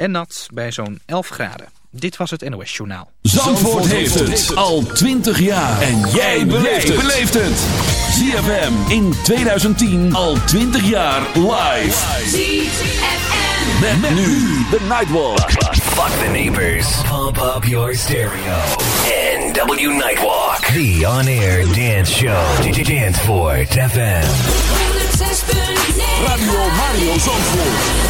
en nat bij zo'n 11 graden. Dit was het NOS Journaal. Zandvoort, heeft het al 20 jaar. En jij beleeft het. ZFM in 2010 al 20 jaar live. ZFM. Met, nu de Nightwalk. Fuck the neighbors. Pump up your stereo. NW Nightwalk. The on-air dance show. Danceport FM. 106.9 Radio Mario Zandvoort.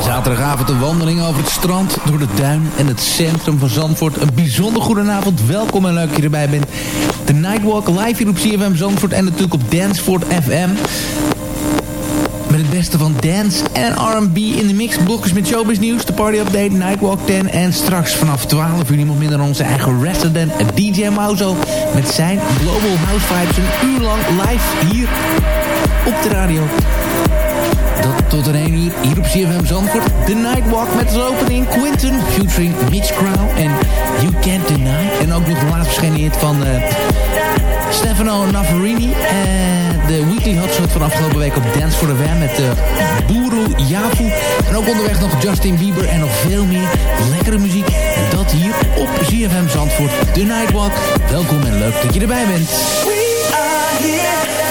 Zaterdagavond een wandeling over het strand, door de duin en het centrum van Zandvoort. Een bijzonder goede avond, welkom en leuk dat je erbij bent. De Nightwalk live hier op CFM Zandvoort en natuurlijk op Dancefort FM. Met het beste van dance en R&B in de mix. Blokjes met showbiz nieuws, de party update, Nightwalk 10. En straks vanaf 12 uur niemand minder onze eigen resident DJ Mauzo. Met zijn Global House Vibes een uur lang live hier op de radio. Dat tot een 1 uur hier op CFM Zandvoort. The Nightwalk met als opening Quinten featuring Mitch Crow en You Can't Deny. En ook nog de laatst verschenen hit van eh, Stefano Navarini. En de weekly hotshot van afgelopen week op Dance for the Wam met uh, Buru Yafu. En ook onderweg nog Justin Bieber en nog veel meer lekkere muziek. Dat hier op CFM Zandvoort. The Nightwalk. Welkom en leuk dat je erbij bent. We are here,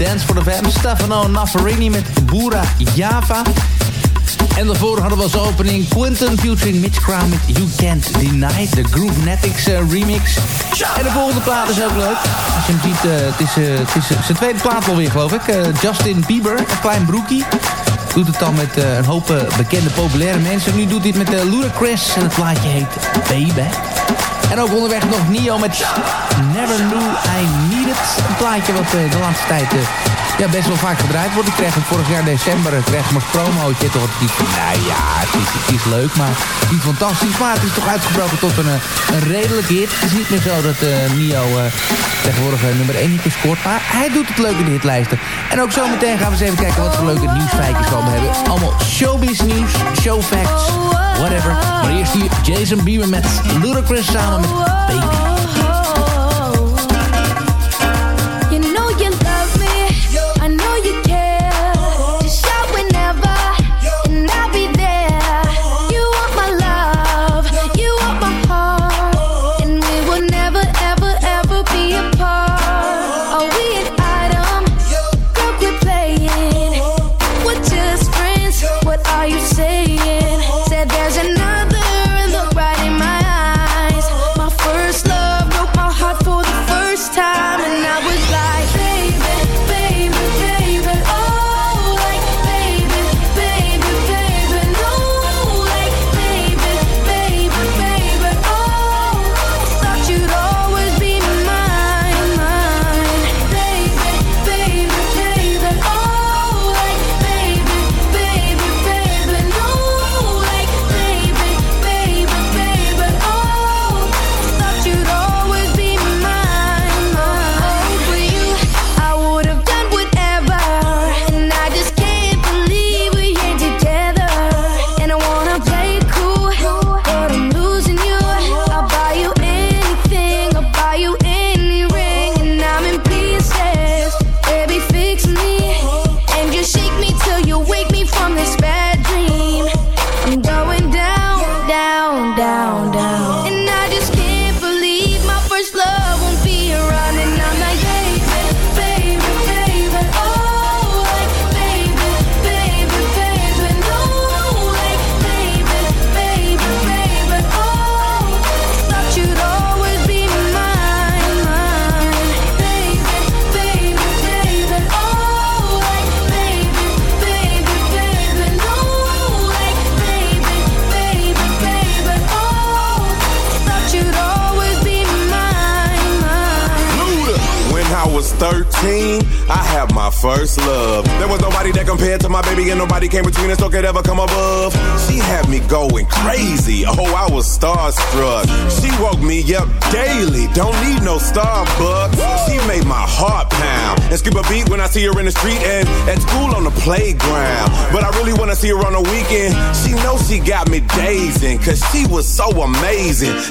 Dance for the Fam. Stefano Naffarini met Bura Java. En daarvoor hadden we als opening Quinton featuring Mitch Crown met You Can't Deny. De Groovenetics uh, remix. En de volgende plaat is ook leuk. Als je hem ziet, uh, het is, uh, het is zijn tweede plaat alweer geloof ik. Justin Bieber, een klein broekie. Doet het dan met een hoop bekende populaire mensen. Nu doet hij het met Ludacris en het plaatje heet Baby. En ook onderweg nog Nio met Never Knew I Needed. Een plaatje wat de laatste tijd ja, best wel vaak gedraaid wordt. Ik kreeg hem vorig jaar december, ik kreeg hem als promootje. Niet van, nou ja, het is, het is leuk, maar niet fantastisch. Maar het is toch uitgebroken tot een, eh, een redelijk hit. Het is niet meer zo dat Nio uh, tegenwoordig nummer 1 niet scoort. Maar hij doet het leuk in de hitlijsten. En ook zometeen gaan we eens even kijken wat voor leuke nieuwsfeitjes we allemaal hebben. Allemaal showbiz nieuws, showfacts, whatever. Maar eerst hier Jason Bieber met Ludacris samen met Baby.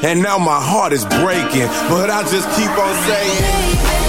And now my heart is breaking, but I just keep on saying.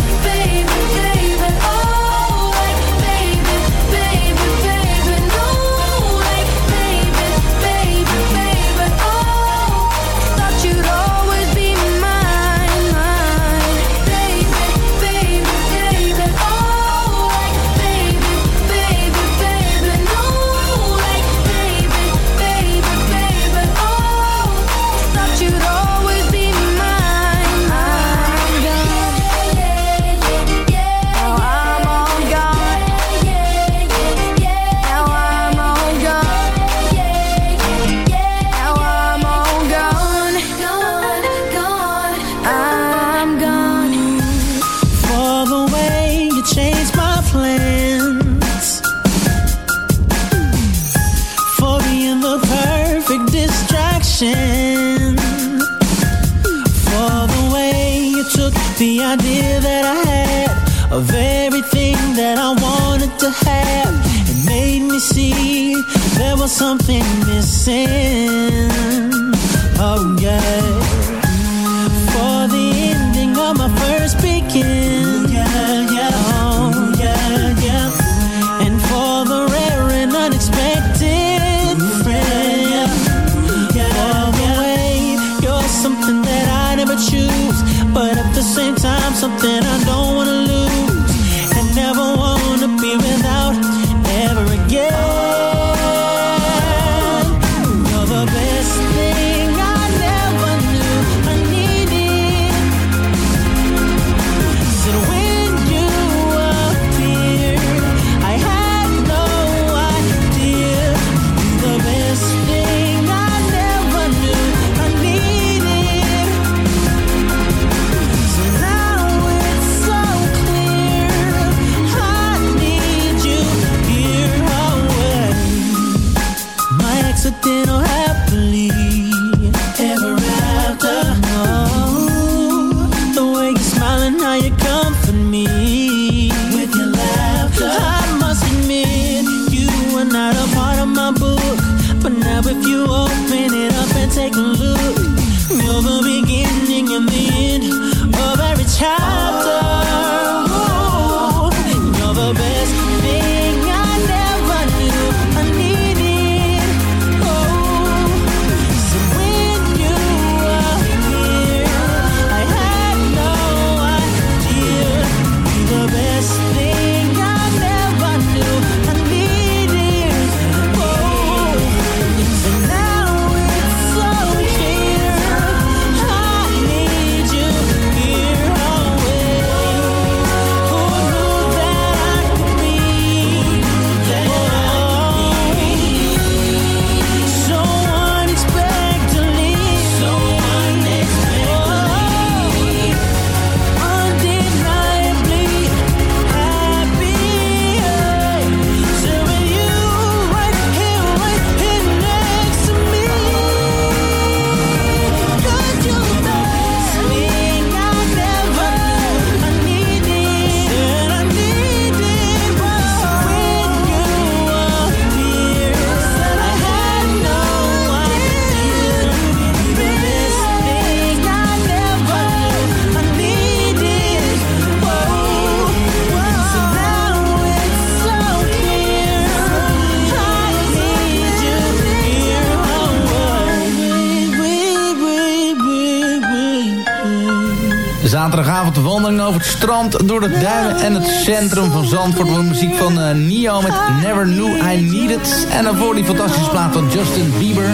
Zaterdagavond de wandeling over het strand, door de duinen en het centrum van Zandvoort. Met muziek van eh, Nio met Never Knew I Needed. En daarvoor die fantastische plaat van Justin Bieber.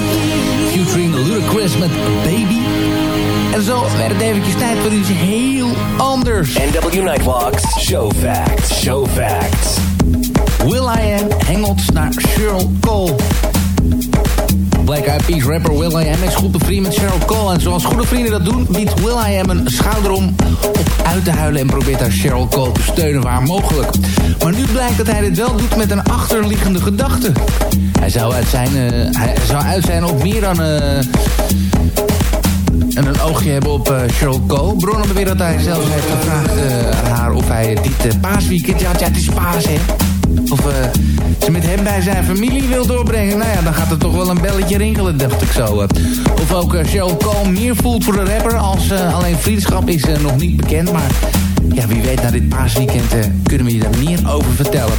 Featuring Ludacris met Baby. En zo werd het eventjes tijd voor iets heel anders. NW Nightwalks. Show facts. Show facts. Will I Am hengelt naar Cheryl Cole. Black Eyed Peas rapper Will I Am is goed bevriend met Cheryl Cole. En zoals goede vrienden dat doen, biedt Will I Am een schouder om op uit te huilen... en probeert haar Cheryl Cole te steunen waar mogelijk. Maar nu blijkt dat hij dit wel doet met een achterliggende gedachte. Hij zou uit zijn, eh, hij zou uit zijn op meer dan... eh, en een oogje hebben op eh, Cheryl Cole. Bronnen beweren dat hij zelfs heeft gevraagd aan haar of hij dit paasweekend... Ja, ja, het is paas, hè. Of ze met hem bij zijn familie wil doorbrengen. Nou ja, dan gaat er toch wel een belletje rinkelen, dacht ik zo. eh. Of ook eh, Cheryl Cole meer voelt voor de rapper... als eh, alleen vriendschap is nog niet bekend. Maar ja, wie weet, na dit paasweekend kunnen we je daar meer over vertellen.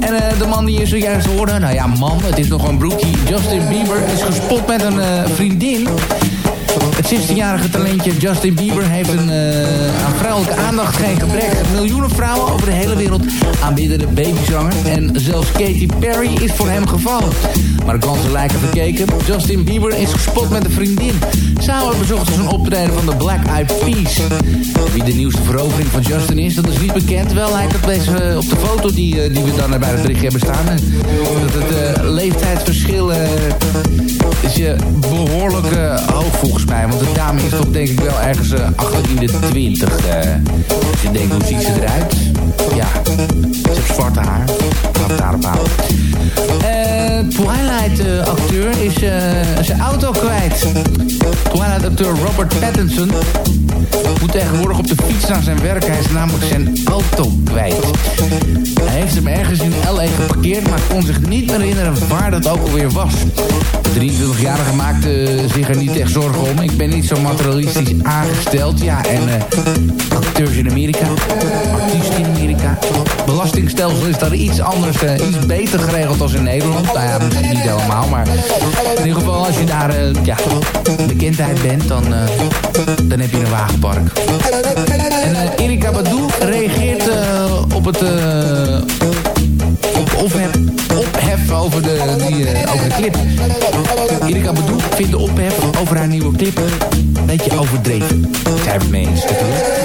En de man die je zojuist hoorde... Nou ja, man, het is nog een broekie. Justin Bieber is gespot met een vriendin... Het 16-jarige talentje Justin Bieber heeft een, eh, aan vrouwelijke aandacht geen gebrek. Miljoenen vrouwen over de hele wereld aanbidden de babyzanger. En zelfs Katy Perry is voor hem gevallen. Maar de kansen lijken verkeken. Justin Bieber is gespot met een vriendin. Samen bezochten ze een optreden van de Black Eyed Peas. Wie de nieuwste verovering van Justin is, dat is niet bekend. Wel lijkt het best op de foto die, eh, die we dan bij het bericht hebben staan. Dat het eh, leeftijdsverschil is je behoorlijk eh, hoog volgens mij. Want de dame is toch denk ik wel ergens eh, 18 de 20. Als je denkt, hoe ziet ze eruit? Ja, ze heeft zwarte haar. Gaat daarop houden. Eh, Twilight-acteur is zijn auto kwijt. Twilight-acteur Robert Pattinson moet tegenwoordig op de fiets naar zijn werk. Hij is namelijk zijn auto kwijt. Hij heeft hem ergens in L.A. geparkeerd, maar kon zich niet herinneren waar dat ook alweer was verjaardag maakte zich er niet echt zorgen om. Ik ben niet zo materialistisch aangesteld. Ja, en eh, acteurs in Amerika, artiesten in Amerika. Belastingstelsel is daar iets anders, eh, iets beter geregeld dan in Nederland. Nou ja, niet helemaal, maar in ieder geval als je daar uh, ja, bekendheid bent, dan, dan heb je een wagenpark. En Erika Badu reageert op het op ophef, ophef over, de, die, eh, over de clip. Erika Badu vindt de ophef over haar nieuwe clip een beetje overdreven. Zij het mee eens natuurlijk.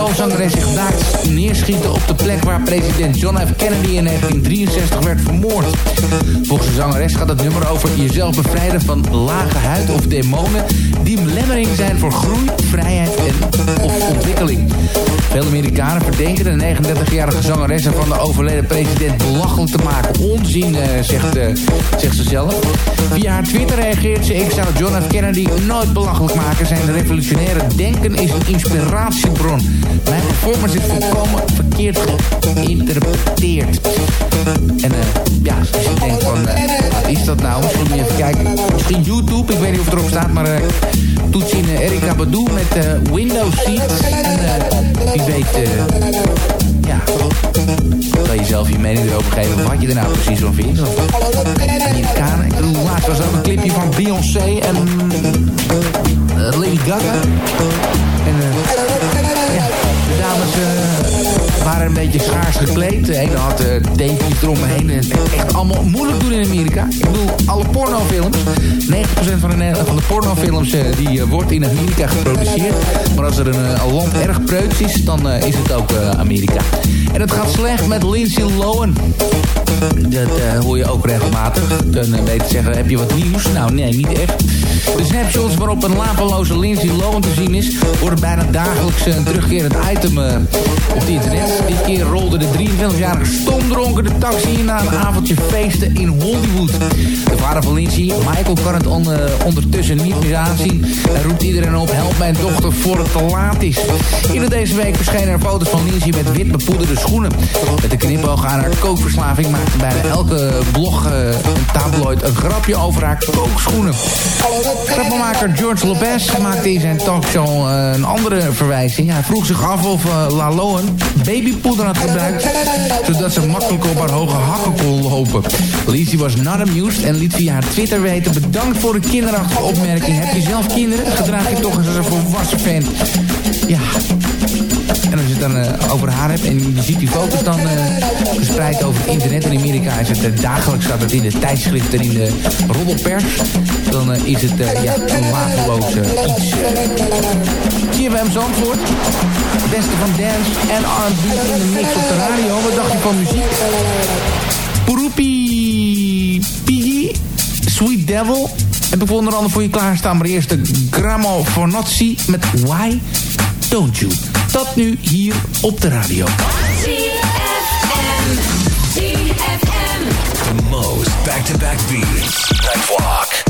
Soulzangeres zich daags neerschieten op de plek waar president John F. Kennedy in 1963 werd vermoord. Volgens de zangeres gaat het nummer over jezelf bevrijden van lage huid of demonen die belemmering zijn voor groei, vrijheid en of ontwikkeling. Veel Amerikanen verdenken de 39-jarige zangeres van de overleden president belachelijk te maken. Onzin, eh, zegt, eh, zegt ze zelf. Via haar Twitter reageert ze... Ik zou John F. Kennedy nooit belachelijk maken. Zijn revolutionaire denken is een inspiratiebron. Mijn performance is volkomen verkeerd geïnterpreteerd. En eh, ja, dus ik denk van... eh, wat is dat nou? Misschien moet je even kijken. Misschien YouTube, ik weet niet of het erop staat... maar eh toets in eh, Erika Badu met eh, Windows Seats. En eh, wie weet... eh, ja, kan je zelf je mening erover geven wat je er nou precies van vindt. Amerikanen. Ik bedoel, laatst was ook een clipje van Beyoncé en eh, Lady Gaga. En eh, waren een beetje schaars gekleed. De ene had uh, teentjes eromheen. En echt allemaal moeilijk doen in Amerika. Ik bedoel, alle pornofilms. 90% van de, van de pornofilms eh, die eh, wordt in Amerika geproduceerd. Maar als er een, eh, een land erg preuts is, dan eh, is het ook eh, Amerika. En het gaat slecht met Lindsay Lohan. Dat eh, hoor je ook regelmatig. Dan je zeggen, heb je wat nieuws? Nou, nee, niet echt. De snapshots waarop een laveloze Lindsay Lohan te zien is... worden bijna dagelijks een terugkerend item eh, op het internet. Dit keer rolde de 23-jarige stomdronken de taxi in... na een avondje feesten in Hollywood. De vader van Lindsay, Michael, kan het eh, ondertussen niet meer aanzien... en roept iedereen op, help mijn dochter voor het te laat is. Eerder deze week verschenen er foto's van Lindsay met wit bepoederde schoenen. Met de knipoog aan haar kookverslaving maakte bijna elke blog eh, en tabloid een grapje over haar kookschoenen. Grappenmaker George Lopez maakte in zijn talkshow eh, een andere verwijzing. Hij vroeg zich af of La Lohan had gebruikt, zodat ze makkelijk op haar hoge hakken kon lopen. Lindsay was not amused en liet via haar Twitter weten... bedankt voor de kinderachtige opmerking. Heb je zelf kinderen? Gedraag je toch eens als een volwassen vent. Ja, en als je het dan eh, over haar hebt en je ziet die foto's dan eh, verspreid over het internet. In Amerika is het eh, dagelijks staat het in de tijdschriften en in de roddelpers. Dan is het ja, een eh, iets. CFM Zandvoort. Het beste van dance en R&B in de mix op de radio. Wat dacht je van muziek? Poeroepie Piggy, Sweet Devil. Heb ik onder andere voor je klaarstaan. Maar eerst de Gramo Fornozzi met Why Don't You. Dat nu hier op de radio. ZFM. ZFM. The most back-to-back beats. Nightwalk.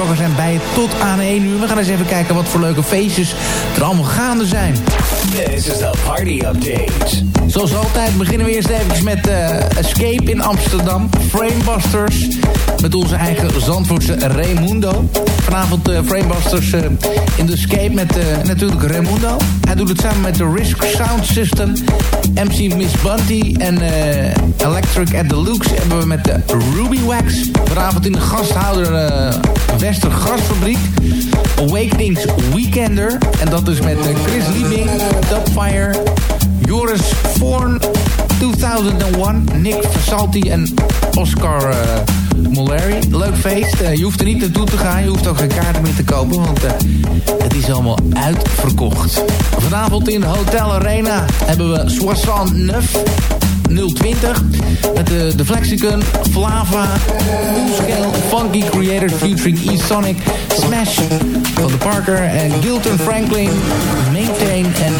Nightwalkers zijn bij je tot aan 1 uur. We gaan eens even kijken wat voor leuke feestjes er allemaal gaande zijn. This is the party update. Zoals altijd beginnen we eerst even met uh, Escape in Amsterdam. Framebusters met onze eigen Zandvoortse Raimundo. Vanavond uh, Framebusters uh, in de Escape met natuurlijk Raimundo. Hij doet het samen met de Risk Sound System. MC Miss Bunty en Electric at the Lux hebben we met de Ruby Wax. Vanavond in de gasthouder Wester Gasfabriek. Awakenings Weekender. En dat is met Chris Liebing, Dubfire, Joris Voorn, 2001, Nick Versalti en Oscar Mulleri. Leuk feest. Uh, je hoeft er niet naartoe te gaan. Je hoeft ook geen kaarten meer te kopen. Want uh, het is allemaal uitverkocht. Vanavond in Hotel Arena hebben we Soissant Neuf. 020. Met de, de Flexicon, Flava, Fullscale, Funky Creator featuring E-Sonic, Smash van Parker en Gilton Franklin, Maintain en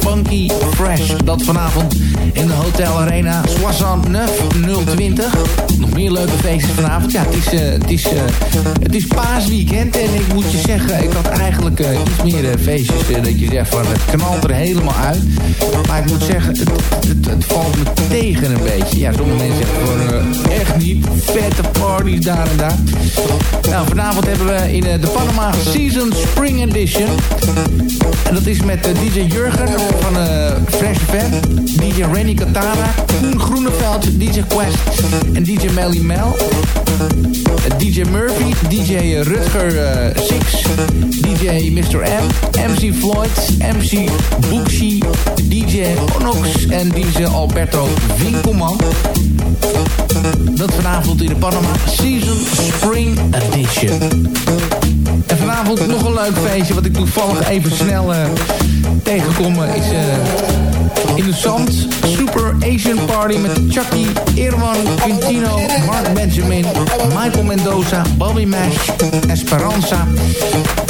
Funky Fresh. Dat vanavond in de Hotel Arena, Soissant 020. Nog meer leuke feestjes vanavond. Ja, het is, uh, het is, uh, het is paasweekend en ik moet je zeggen, ik had eigenlijk uh, iets meer feestjes dat je zegt van het knalt er helemaal uit. Maar ik moet zeggen, het, het, het valt me tegen een beetje. Ja, sommige mensen zeggen gewoon echt niet. Vette parties daar en daar. Nou, vanavond hebben we in de Panama Season Spring Edition. En dat is met DJ Jurgen van Fresh Fan. DJ Renny Katana. Koen Groeneveld. DJ Quest. En DJ Melly Mel. DJ Murphy. DJ Rutger Six. DJ Mr. M. MC Floyd. MC Booksie. DJ Onox. En DJ Alberto Winkelman. Dat vanavond in de Panama Season Spring Edition. En vanavond nog een leuk feestje, wat ik toevallig even snel uh, tegenkom, is uh, in de Zand. Super Asian Party met Chucky, Irwan, Quintino, Mark Benjamin, Michael Mendoza, Bobby Mash, Esperanza,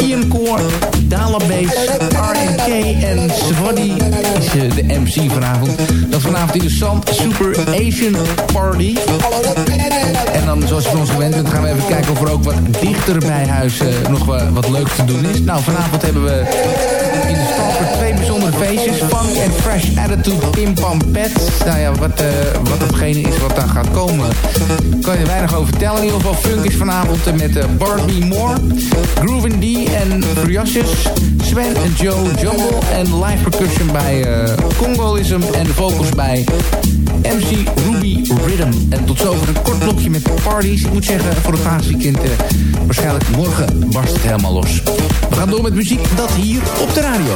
Ian Core, Dala Bass, RNK en Swaddy is uh, de MC vanavond. Dat vanavond in de Super Asian Party. En dan, zoals je ons gewend bent, gaan we even kijken of er ook wat dichter bij huis uh, nog wat leuk te doen is. Nou, vanavond hebben we de Stalker twee bijzondere feestjes. Funk and Fresh Attitude Pim Pam Pet. Nou ja, wat, uh, wat datgene is wat daar gaat komen, kan je er weinig over vertellen. In ieder geval funk is vanavond met uh, Barbie Moore, Groove D en Furious, Sven en Joe Jungle en live percussion bij uh, Congoism en de vocals bij MC Ruby Rhythm. En tot zover een kort blokje met parties. Ik moet zeggen, voor het paasweekend uh, waarschijnlijk morgen barst het helemaal los. We gaan door met muziek, dat hier op de radio.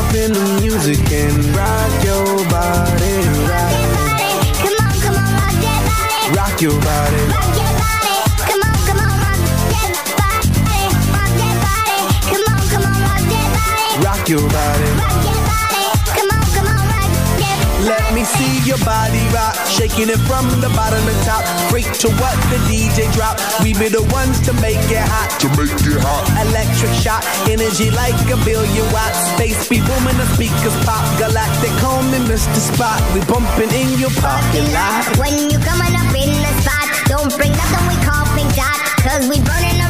Hop in the music and rock your body. Rock, Come on, come on, rock that body. rock your body. Rock your body. Come on, come on, rock that body. Rock that body. Come on, come on, rock that body. Rock your body. Rock your body. Come on, come on, rock that body. Let me see your body rock, shaking it from the bottom to top, straight to what the DJ drop. We be the ones to make it hot, to make it hot. Electric shock, energy like a billion watts. Space be booming, the speakers pop. Galactic, call me Mr. Spot. We bumping in your parking lot. When you coming up in the spot, don't bring nothing we call pink dot, cause we burning around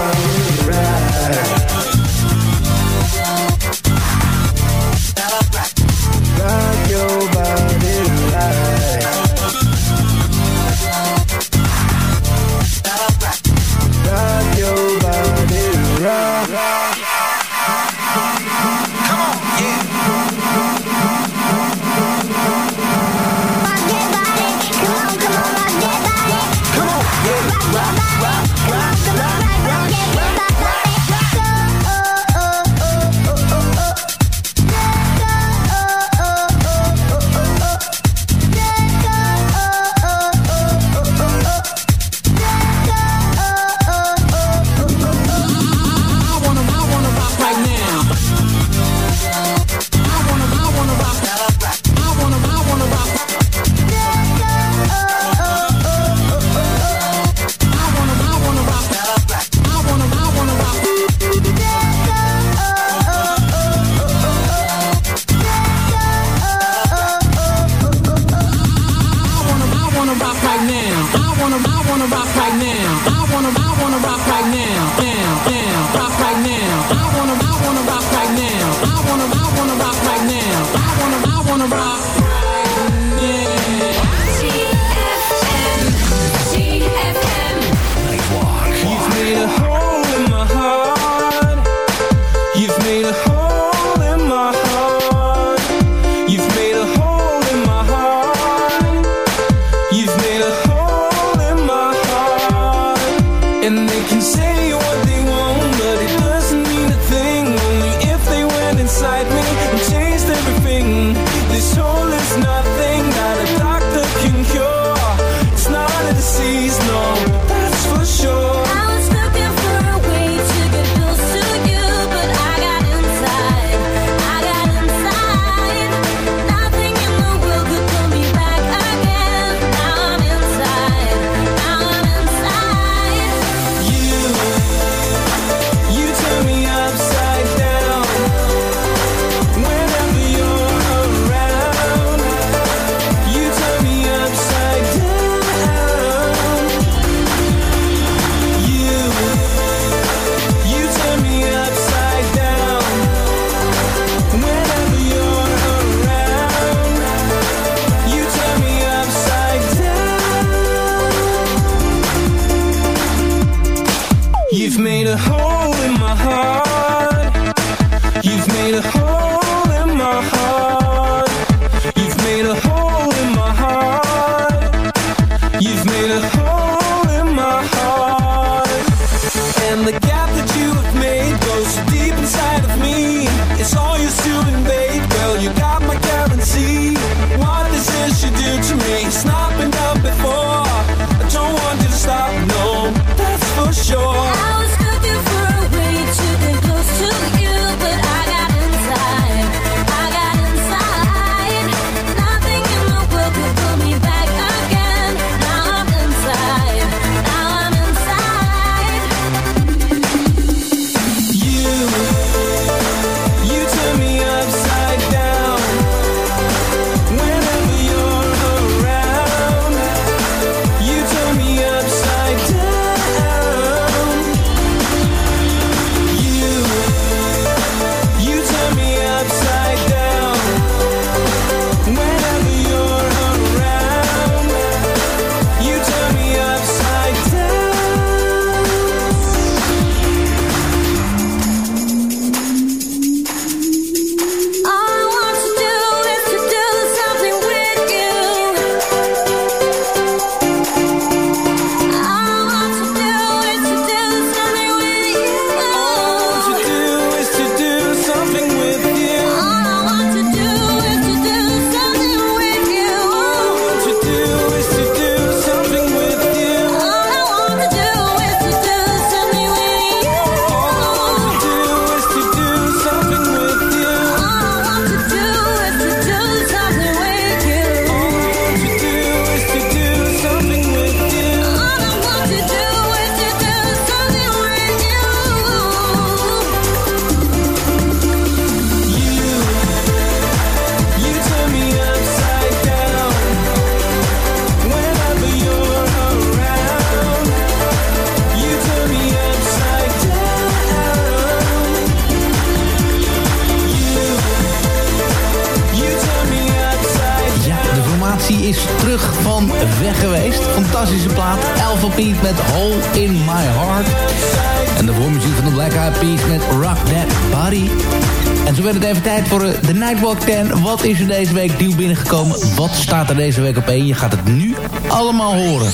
Is er deze week nieuw binnengekomen? Wat staat er deze week op 1? Je gaat het nu allemaal horen.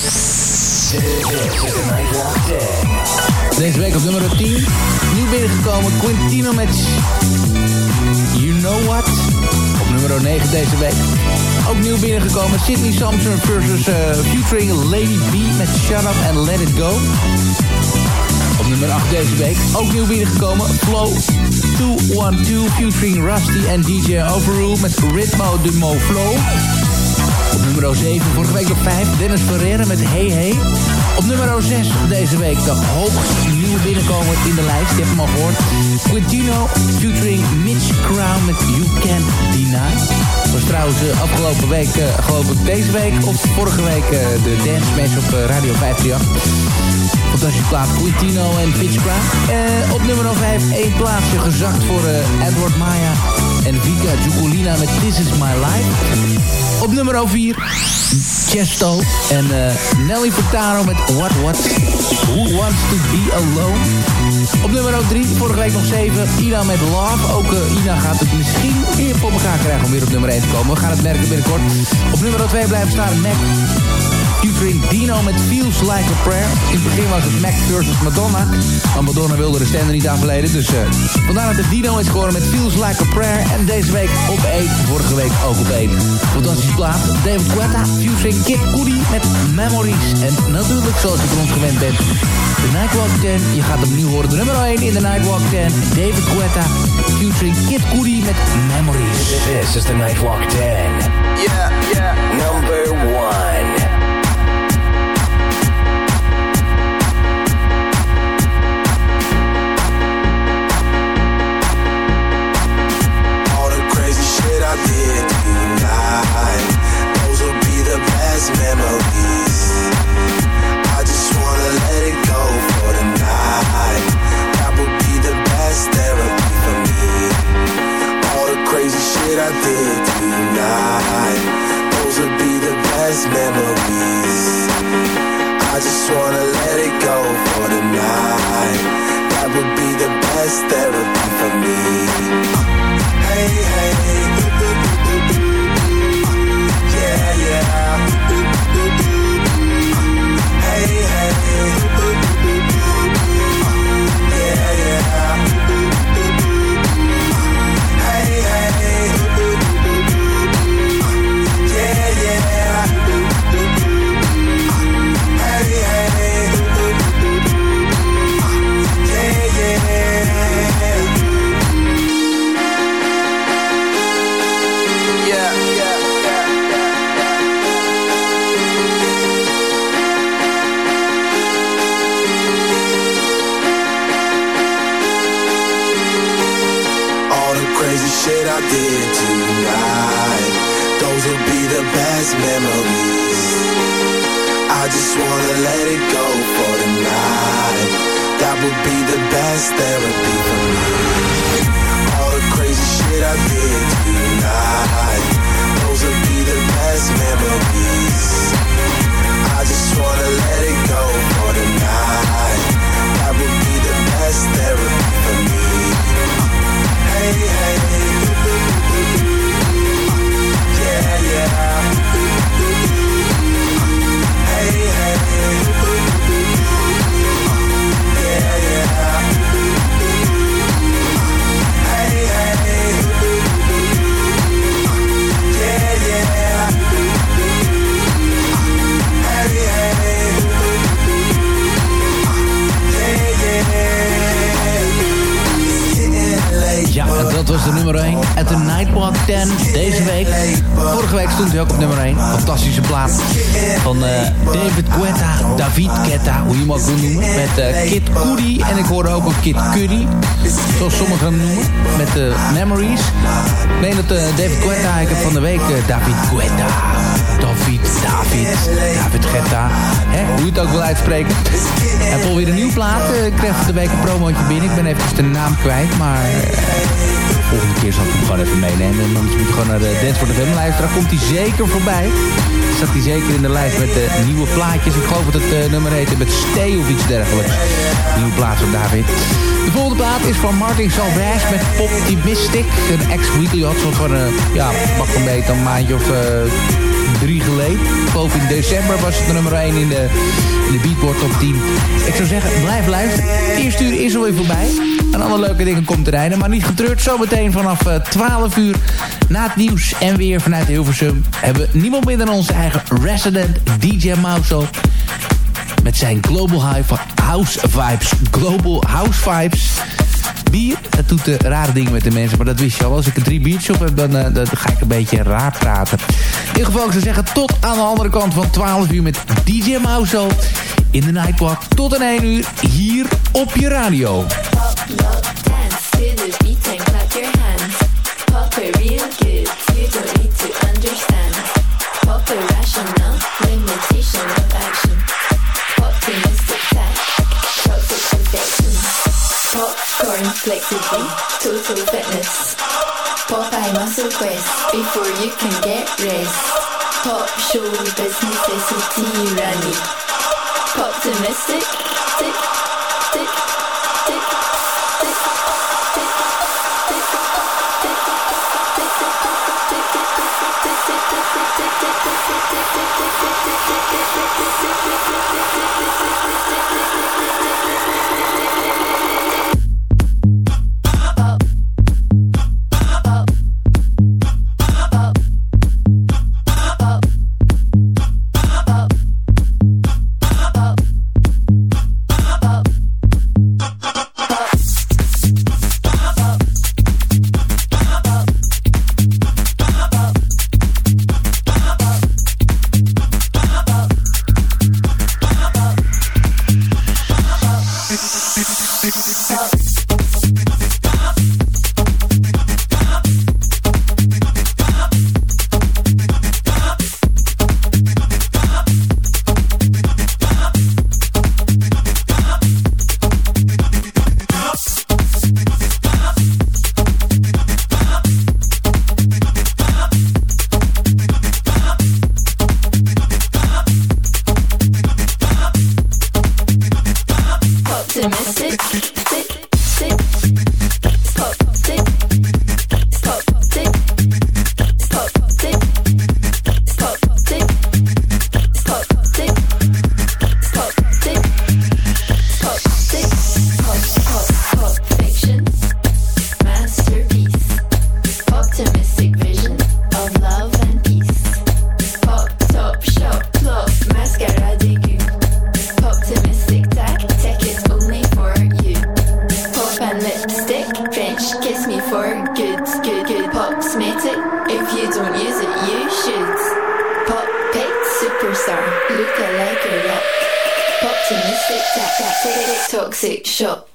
Deze week op nummer 10. Nieuw binnengekomen Quintino met You Know What. Op nummer 9 deze week. Ook nieuw binnengekomen Sydney Samson versus uh, featuring Lady B met Shut Up and Let It Go. Op nummer 8 deze week. Ook nieuw binnengekomen Flow 212 featuring Rusty en DJ Overrule met Ritmo de Mo Flow. Op nummer 7, vorige week nog 5, Dennis Ferreira met Hey Hey. Op nummer 6 deze week de hoogst nieuwe binnenkomer in de lijst. Je hebt hem al gehoord. Quintino featuring Mitch Crown met You Can't Deny. Was trouwens uh, afgelopen week, uh, geloof ik deze week of vorige week uh, de dance match op Radio 538. Fantastische plaat Quintino en Pitch Crown. op nummer 5 één plaatsje gezakt voor Edward Maya en Vika Giucolina met This Is My Life. Op nummer 4 Chesto en uh, Nelly Furtado met What What Who Wants To Be Alone. Op nummer 3, vorige week nog 7, Ina met Love. Ook uh, gaat het misschien weer voor elkaar krijgen om weer op nummer 1 te komen. We gaan het merken binnenkort. Op nummer 2 blijven staan Mac featuring Dino met Feels Like a Prayer. In het begin was het Mac versus Madonna. Maar Madonna wilde de stemmen niet afleden. Dus uh, vandaar dat het Dino is geworden met Feels Like a Prayer. En deze week op 1. Vorige week ook op 1. Fantastische plaat. David Guetta featuring Kid Cudi met Memories. En natuurlijk zoals je van ons gewend bent. De Nightwalk 10. Je gaat hem nu horen. De nummer 1 in de Nightwalk 10. David Guetta featuring Kid Cudi met Memories. This is the Nightwalk 10. Yeah, yeah. Number 1. Tonight. Those will be the best memories. I just wanna let it go for the night. That would be the best therapy for me. All the crazy shit I did tonight. Those would be the best memories. I just wanna let it go for the night. That would be the best therapy for me. Hey, hey. Hey. Wanna let it go for the night. That would be the best therapy for me. All the crazy shit I did 10 deze week. Vorige week stond hij ook op nummer 1. Fantastische plaat van eh, David Guetta, David Guetta, hoe je hem ook wil noemen. Met eh, Kid Cudi en ik hoorde ook een Kid Cudi, zoals sommigen hem noemen. Met de Memories. Ik dat eh, David Guetta, ik heb van de week eh, David Guetta. David, David, David Guetta. Hè, hoe je het ook wil uitspreken. En weer een nieuwe plaat. eh, Ik kreeg de week een promootje binnen. Ik ben even de naam kwijt, maar... eh, volgende keer zal ik hem gewoon even meenemen. En dan moet je gewoon naar de Dance the Family luisteren. Daar komt hij zeker voorbij. Staat hij zeker in de lijst met de nieuwe plaatjes. Ik geloof dat het uh, nummer heet met Stay of iets dergelijks. Nieuwe plaat van David. De volgende plaat is van Martin Salvage met Optimistic. Een ex-weekly had zo van, uh, ja, pak een beetje een maandje of... Uh, drie geleden. Ik geloof in december was het de nummer 1 in de, in de Beatport top 10. Ik zou zeggen, blijf luisteren. Het eerste uur is alweer voorbij. En alle leuke dingen komt te rijden. Maar niet getreurd, zometeen vanaf uh, 12 uur na het nieuws en weer vanuit Hilversum... hebben we niemand minder dan onze eigen resident DJ Mauso... met zijn Global House Vibes. Global House Vibes bier. Dat doet uh, rare dingen met de mensen, maar dat wist je al. Als ik een drie biertjes op heb, dan, uh, dan ga ik een beetje raar praten. Ieder geval, ik zou zeggen, tot aan de andere kant van 12 uur met DJ Mauso in de Nightwalk. Tot aan 1 uur hier op je radio. Popeye muscle quest before you can get rest. Pop show business necessity running. Optimistic, tick, tick, tick, shop.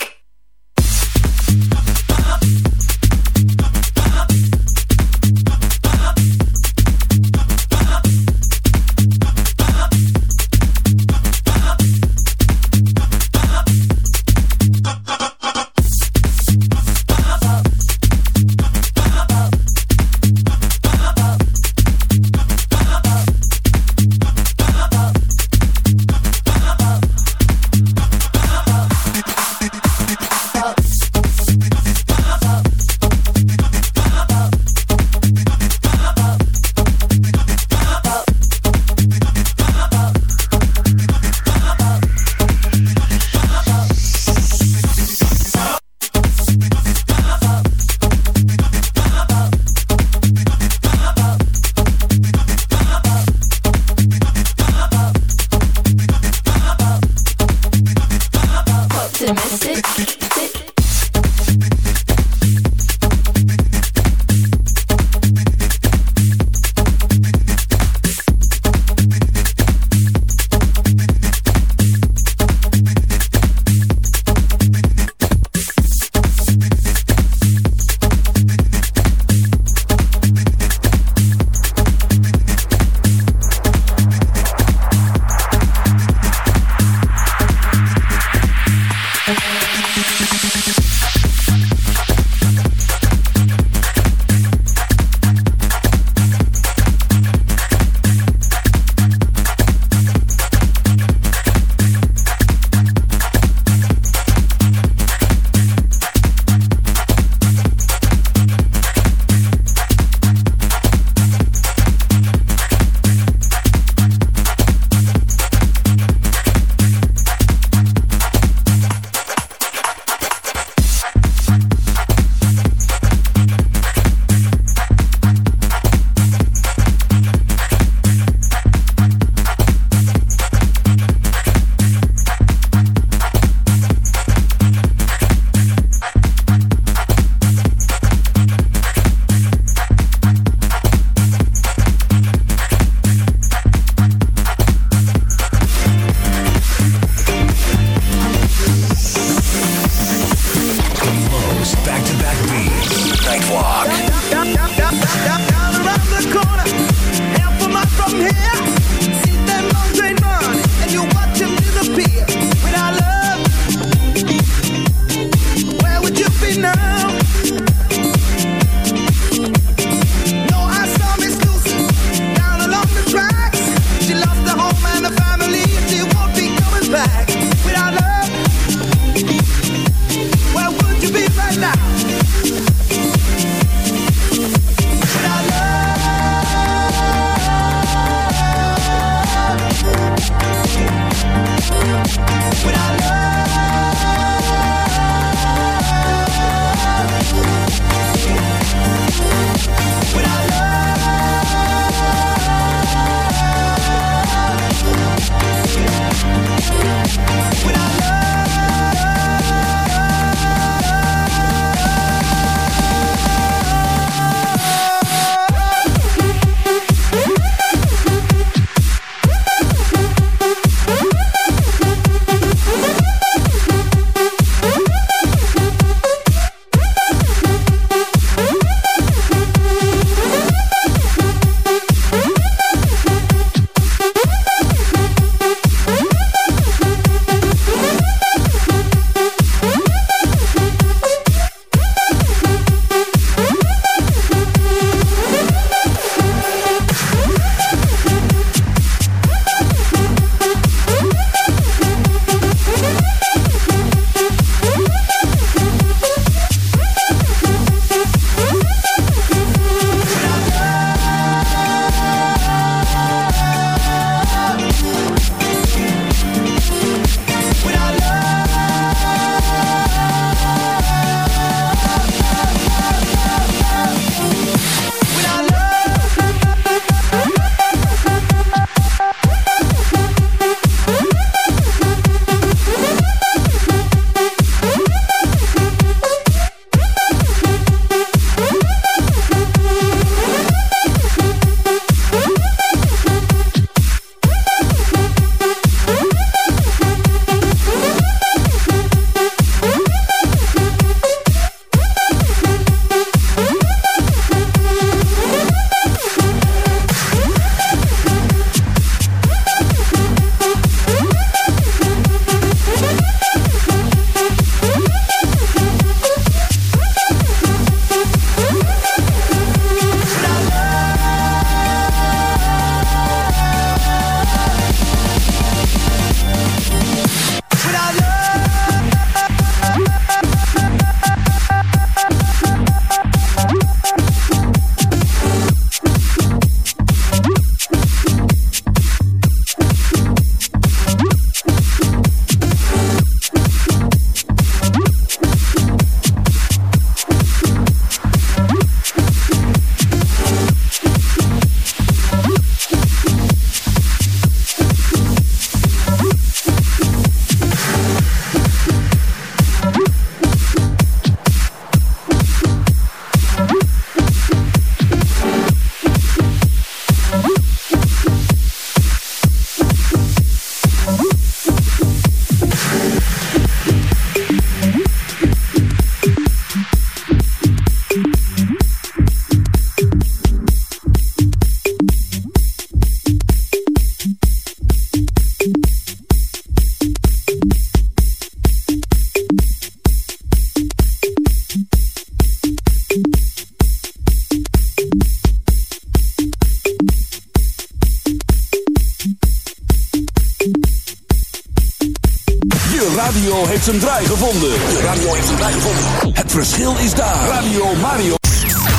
Draai gevonden. De radio heeft zijn draai gevonden. Het verschil is daar. Radio Mario.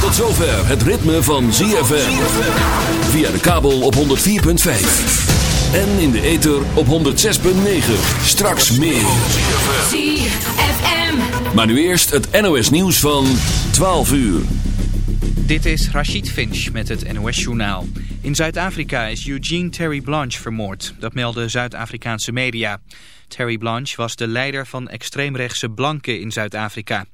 Tot zover het ritme van ZFM. Via de kabel op 104.5. En in de ether op 106.9. Straks meer. ZFM. Maar nu eerst het NOS nieuws van 12 uur. Dit is Rachid Finch met het NOS-journaal. In Zuid-Afrika is Eugene Terry Blanche vermoord. Dat melden Zuid-Afrikaanse media. Terry Blanche was de leider van extreemrechtse blanken in Zuid-Afrika.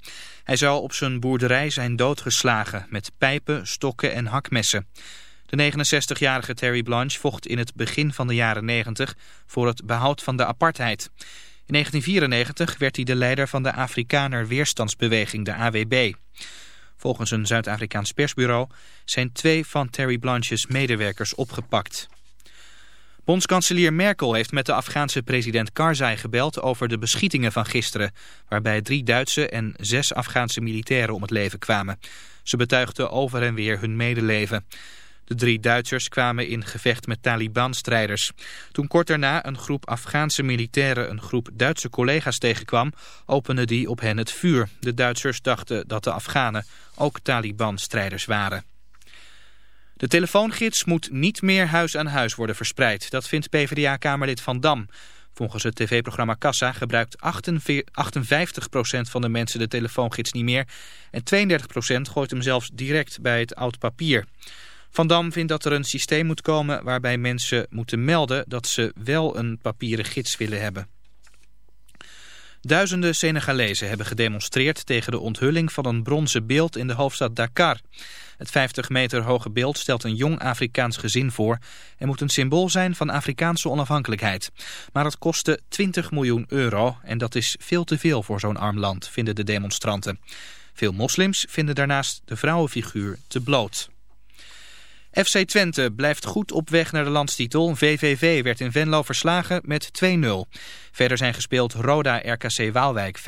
Hij zou op zijn boerderij zijn doodgeslagen met pijpen, stokken en hakmessen. De 69-jarige Terry Blanche vocht in het begin van de jaren 90 voor het behoud van de apartheid. In 1994 werd hij de leider van de Afrikaner Weerstandsbeweging, de AWB. Volgens een Zuid-Afrikaans persbureau zijn twee van Terry Blanche's medewerkers opgepakt. Bondskanselier Merkel heeft met de Afghaanse president Karzai gebeld over de beschietingen van gisteren, waarbij drie Duitse en zes Afghaanse militairen om het leven kwamen. Ze betuigden over en weer hun medeleven. De drie Duitsers kwamen in gevecht met Taliban-strijders. Toen kort daarna een groep Afghaanse militairen een groep Duitse collega's tegenkwam, opende die op hen het vuur. De Duitsers dachten dat de Afghanen ook Taliban-strijders waren. De telefoongids moet niet meer huis aan huis worden verspreid. Dat vindt PvdA-kamerlid Van Dam. Volgens het tv-programma Kassa gebruikt 58% van de mensen de telefoongids niet meer. En 32% gooit hem zelfs direct bij het oud papier. Van Dam vindt dat er een systeem moet komen waarbij mensen moeten melden dat ze wel een papieren gids willen hebben. Duizenden Senegalezen hebben gedemonstreerd tegen de onthulling van een bronzen beeld in de hoofdstad Dakar. Het 50 meter hoge beeld stelt een jong Afrikaans gezin voor en moet een symbool zijn van Afrikaanse onafhankelijkheid. Maar het kostte 20 miljoen euro en dat is veel te veel voor zo'n arm land, vinden de demonstranten. Veel moslims vinden daarnaast de vrouwenfiguur te bloot. FC Twente blijft goed op weg naar de landstitel. VVV werd in Venlo verslagen met 2-0. Verder zijn gespeeld Roda RKC Waalwijk 5-1.